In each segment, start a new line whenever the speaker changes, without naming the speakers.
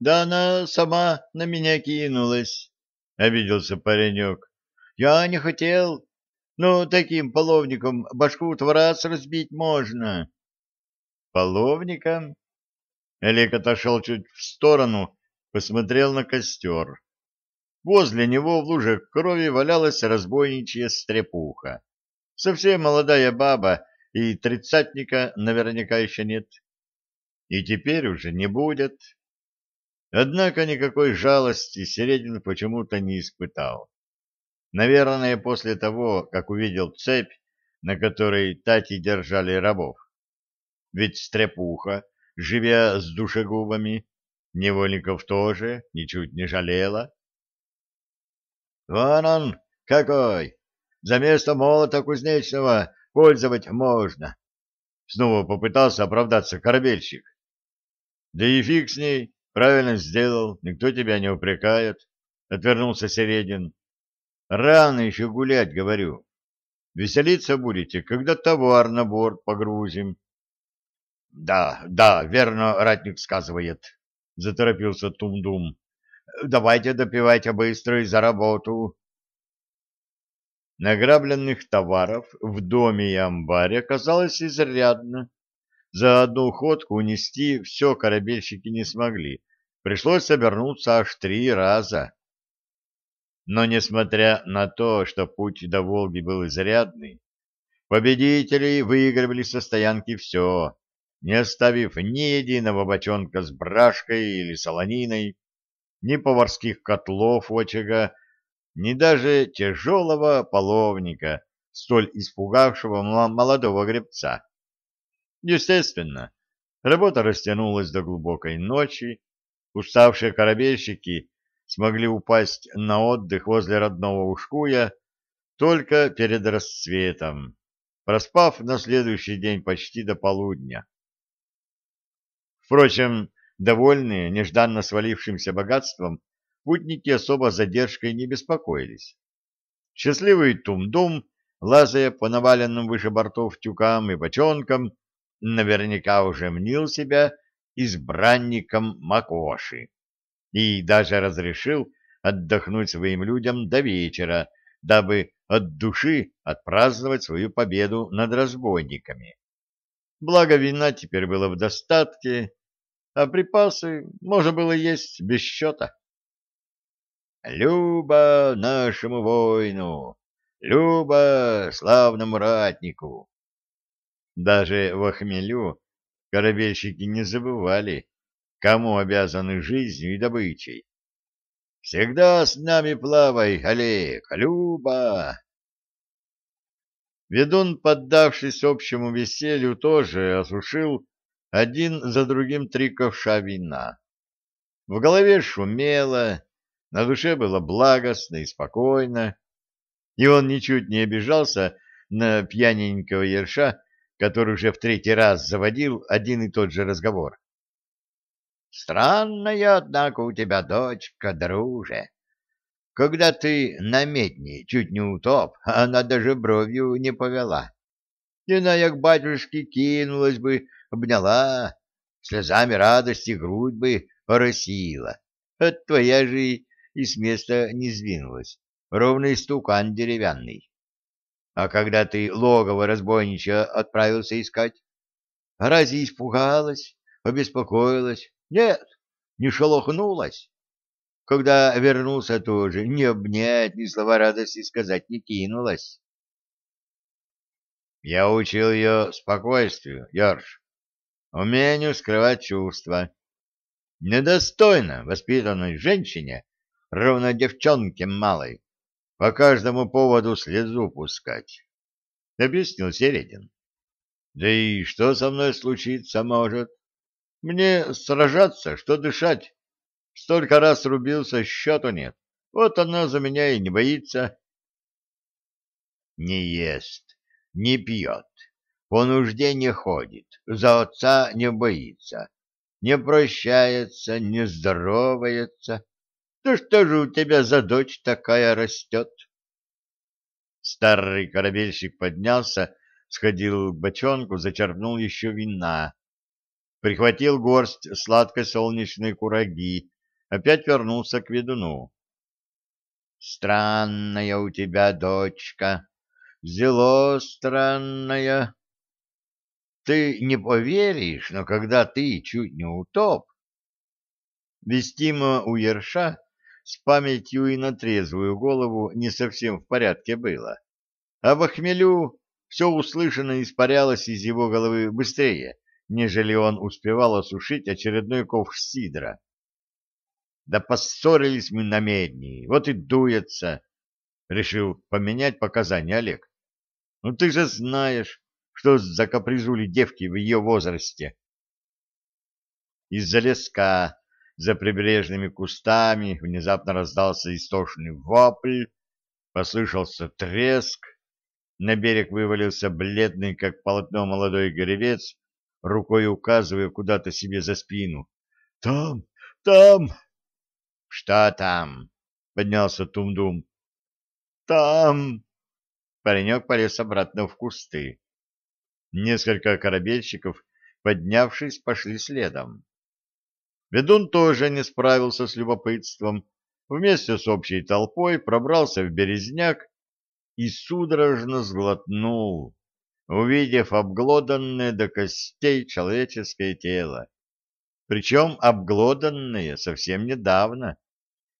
Да она сама на меня кинулась, — обиделся паренек. Я не хотел. Ну, таким половником башку в раз разбить можно. Половником? Олег отошел чуть в сторону, посмотрел на костер. Возле него в луже крови валялась разбойничья стрепуха. Совсем молодая баба, и тридцатника наверняка еще нет. И теперь уже не будет. Однако никакой жалости Середин почему-то не испытал. Наверное, после того, как увидел цепь, на которой Тати держали рабов. Ведь стрепуха, живя с душегубами, невольников тоже ничуть не жалела. «Вон он какой! За место молота кузнечного пользовать можно!» Снова попытался оправдаться корабельщик. «Да и фиг с ней, правильно сделал, никто тебя не упрекает», — отвернулся Середин. «Рано еще гулять, говорю. Веселиться будете, когда товар на борт погрузим». «Да, да, верно, ратник сказывает», — заторопился Тумдум. «Давайте допивайте быстро и за работу». Награбленных товаров в доме и амбаре оказалось изрядно. За одну ходку унести все корабельщики не смогли. Пришлось обернуться аж три раза. Но, несмотря на то, что путь до Волги был изрядный, победители выигрывали со стоянки все, не оставив ни единого бочонка с брашкой или солониной, ни поварских котлов очага, ни даже тяжелого половника, столь испугавшего молодого гребца. Естественно, работа растянулась до глубокой ночи, уставшие корабельщики смогли упасть на отдых возле родного Ушкуя только перед рассветом, проспав на следующий день почти до полудня. Впрочем, довольные нежданно свалившимся богатством, путники особо задержкой не беспокоились. Счастливый Тум-Дум, лазая по наваленным выше бортов тюкам и бочонкам, наверняка уже мнил себя избранником Макоши и даже разрешил отдохнуть своим людям до вечера, дабы от души отпраздновать свою победу над разбойниками. Благо вина теперь было в достатке, а припасы можно было есть без счета. Люба нашему воину, Люба славному ратнику. Даже в охмелю корабельщики не забывали, кому обязаны жизнью и добычей. Всегда с нами плавай, Олег, Люба. Ведун, поддавшись общему веселью, тоже осушил один за другим три ковша вина. В голове шумело, на душе было благостно и спокойно, и он ничуть не обижался на пьяненького ерша, который уже в третий раз заводил один и тот же разговор. «Странная, однако, у тебя дочка, друже. Когда ты на медне чуть не утоп, она даже бровью не повела. Иная к батюшке кинулась бы, обняла, слезами радости грудь бы оросила. А твоя же и с места не сдвинулась, ровный стукан деревянный. А когда ты логово разбойничье отправился искать, разве испугалась, обеспокоилась? Нет, не шелохнулась. Когда вернулся тоже, ни обнять, ни слова радости сказать не кинулась. Я учил ее спокойствию, Йорш, умению скрывать чувства. Недостойно воспитанной женщине, ровно девчонке малой, по каждому поводу слезу пускать, — объяснил Середин. Да и что со мной случиться может? Мне сражаться, что дышать. Столько раз рубился, счету нет. Вот она за меня и не боится. Не ест, не пьет, по нужде не ходит, за отца не боится, не прощается, не здоровается. Да что же у тебя за дочь такая растет? Старый корабельщик поднялся, сходил к бочонку, зачерпнул еще вина. прихватил горсть сладкой солнечной кураги, опять вернулся к ведуну. «Странная у тебя дочка, зело странная. Ты не поверишь, но когда ты чуть не утоп...» Вестимо у Ерша с памятью и на трезвую голову не совсем в порядке было. А в хмелю все услышанное испарялось из его головы быстрее, нежели он успевал осушить очередной ковш сидра. Да поссорились мы на медни, вот и дуется, — решил поменять показания Олег. Ну ты же знаешь, что за капризули девки в ее возрасте. Из-за леска за прибрежными кустами внезапно раздался истошный вопль, послышался треск, на берег вывалился бледный, как полотно, молодой горевец, рукой указывая куда-то себе за спину. — Там, там! — Что там? — поднялся Тумдум. — Там! Паренек полез обратно в кусты. Несколько корабельщиков, поднявшись, пошли следом. Ведун тоже не справился с любопытством. Вместе с общей толпой пробрался в березняк и судорожно сглотнул, увидев обглоданное до костей человеческое тело. Причем обглоданное совсем недавно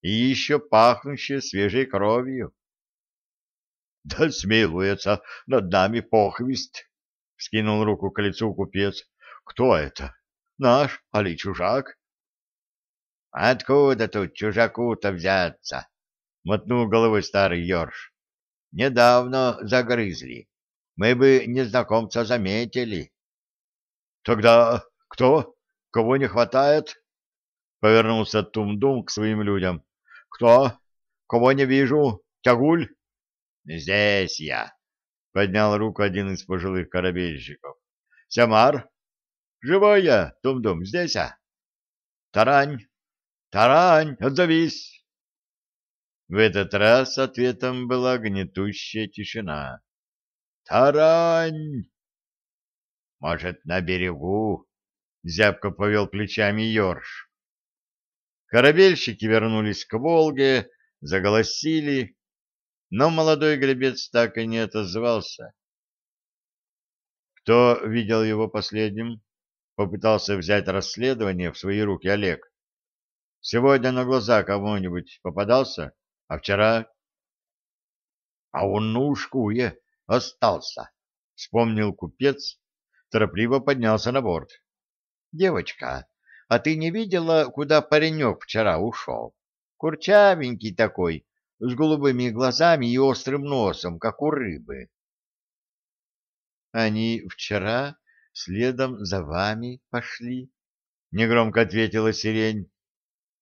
и еще пахнущее свежей кровью. — Да смилуется над нами похвист! — скинул руку к лицу купец. — Кто это? Наш, али чужак? Откуда тут чужаку-то взяться? Мотнул головой старый Ёрш. Недавно загрызли. Мы бы незнакомца заметили. Тогда кто? Кого не хватает? Повернулся Тум-Дум к своим людям. Кто? Кого не вижу? Тягуль? Здесь я. Поднял руку один из пожилых корабельщиков. Самар? Живой я, Тум-Дум, здесь я. Тарань? Тарань, отзовись! В этот раз ответом была гнетущая тишина. Тарань! Может, на берегу? Зябко повел плечами Ёрш. Корабельщики вернулись к Волге, заголосили, но молодой гребец так и не отозвался. Кто видел его последним? Попытался взять расследование в свои руки Олег. Сегодня на глаза кому-нибудь попадался, а вчера... — А он на ушкуе остался, — вспомнил купец, торопливо поднялся на борт. — Девочка, а ты не видела, куда паренек вчера ушел? Курчавенький такой, с голубыми глазами и острым носом, как у рыбы. — Они вчера следом за вами пошли, — негромко ответила сирень. —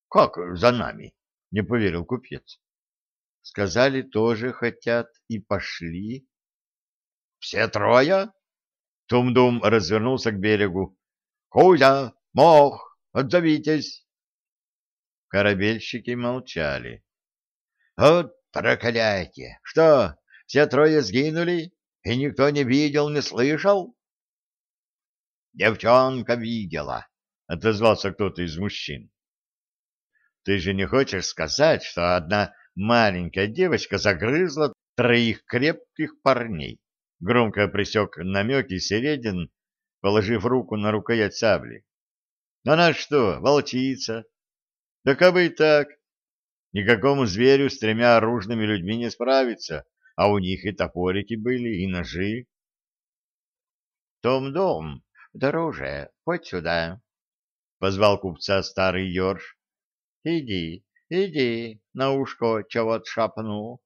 Как за нами? — не поверил купец. — Сказали, тоже хотят и пошли. — Все трое? Тум-Дум развернулся к берегу. — Кузя, Мох, отзовитесь. Корабельщики молчали. — Вот проклятие! Что, все трое сгинули, и никто не видел, не слышал? — Девчонка видела, — отозвался кто-то из мужчин. Ты же не хочешь сказать, что одна маленькая девочка загрызла троих крепких парней? Громко присек намеки Середин, положив руку на рукоять сабли. Она что, волчица? Да кабы и так. Никакому зверю с тремя оружными людьми не справиться, а у них и топорики были, и ножи. Том-дом, дороже, хоть сюда, — позвал купца старый Ёрш. Иди, иди, на ушко чего-то шапнул.